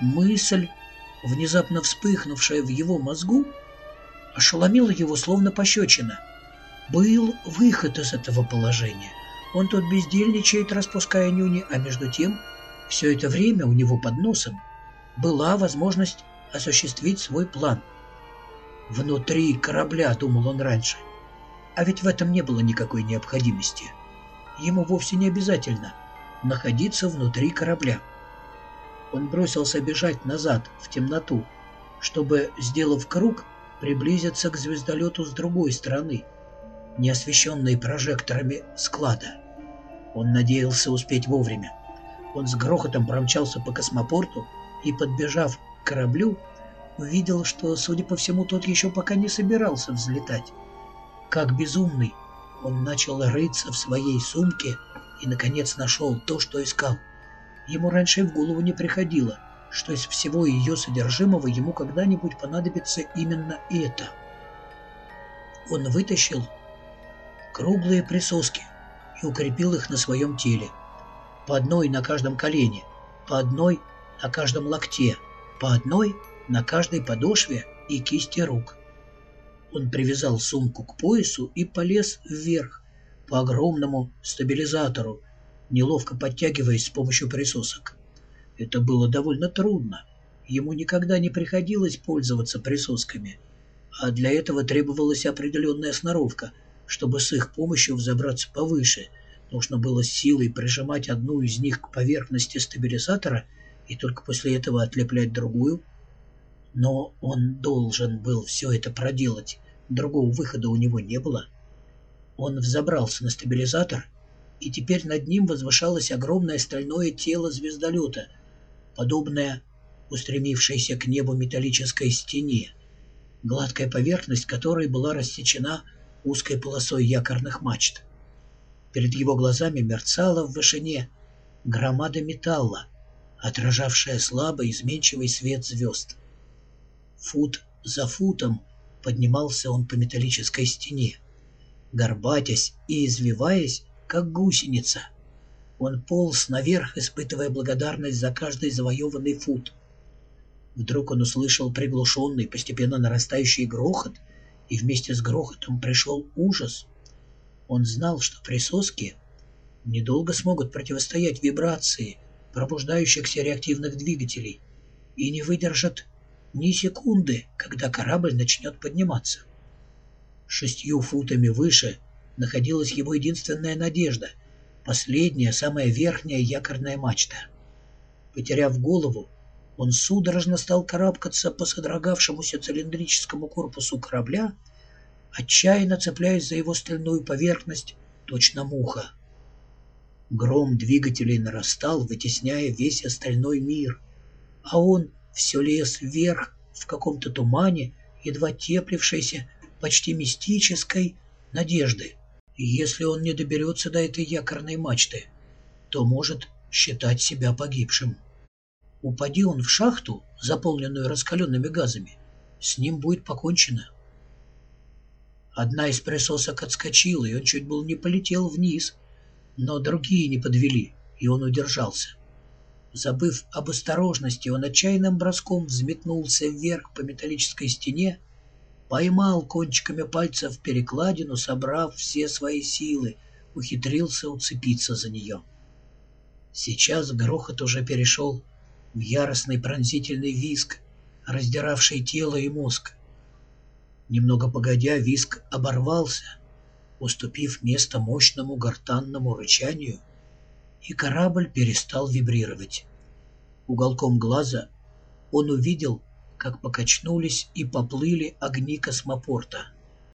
Мысль, внезапно вспыхнувшая в его мозгу, ошеломила его словно пощечина. Был выход из этого положения. Он тут бездельничает, распуская нюни, а между тем все это время у него под носом была возможность осуществить свой план. Внутри корабля, думал он раньше. А ведь в этом не было никакой необходимости. Ему вовсе не обязательно находиться внутри корабля. Он бросился бежать назад, в темноту, чтобы, сделав круг, приблизиться к звездолету с другой стороны, не освещенной прожекторами склада. Он надеялся успеть вовремя. Он с грохотом промчался по космопорту и, подбежав к кораблю, увидел, что, судя по всему, тот еще пока не собирался взлетать. Как безумный, он начал рыться в своей сумке и, наконец, нашел то, что искал. Ему раньше в голову не приходило, что из всего ее содержимого ему когда-нибудь понадобится именно это. Он вытащил круглые присоски и укрепил их на своем теле. По одной на каждом колене, по одной на каждом локте, по одной на каждой подошве и кисти рук. Он привязал сумку к поясу и полез вверх по огромному стабилизатору, неловко подтягиваясь с помощью присосок. Это было довольно трудно. Ему никогда не приходилось пользоваться присосками, а для этого требовалась определенная сноровка, чтобы с их помощью взобраться повыше. Нужно было силой прижимать одну из них к поверхности стабилизатора и только после этого отлеплять другую. Но он должен был все это проделать, другого выхода у него не было. Он взобрался на стабилизатор, и теперь над ним возвышалось огромное стальное тело звездолета, подобное устремившейся к небу металлической стене, гладкая поверхность которой была рассечена узкой полосой якорных мачт. Перед его глазами мерцала в вышине громада металла, отражавшая слабый изменчивый свет звезд. Фут за футом поднимался он по металлической стене, горбатясь и извиваясь, как гусеница — он полз наверх, испытывая благодарность за каждый завоеванный фут. Вдруг он услышал приглушенный, постепенно нарастающий грохот, и вместе с грохотом пришел ужас. Он знал, что присоски недолго смогут противостоять вибрации пробуждающихся реактивных двигателей и не выдержат ни секунды, когда корабль начнет подниматься. Шестью футами выше находилась его единственная надежда — последняя, самая верхняя якорная мачта. Потеряв голову, он судорожно стал карабкаться по содрогавшемуся цилиндрическому корпусу корабля, отчаянно цепляясь за его стальную поверхность, точно муха. Гром двигателей нарастал, вытесняя весь остальной мир, а он все лез вверх в каком-то тумане, едва теплившейся, почти мистической надежды. Если он не доберется до этой якорной мачты, то может считать себя погибшим. Упади он в шахту, заполненную раскаленными газами, с ним будет покончено. Одна из присосок отскочила, и он чуть был не полетел вниз, но другие не подвели, и он удержался. Забыв об осторожности, он отчаянным броском взметнулся вверх по металлической стене Поймал кончиками пальцев перекладину, собрав все свои силы, ухитрился уцепиться за нее. Сейчас грохот уже перешел в яростный пронзительный виск, раздиравший тело и мозг. Немного погодя, виск оборвался, уступив место мощному гортанному рычанию, и корабль перестал вибрировать. Уголком глаза он увидел как покачнулись и поплыли огни космопорта.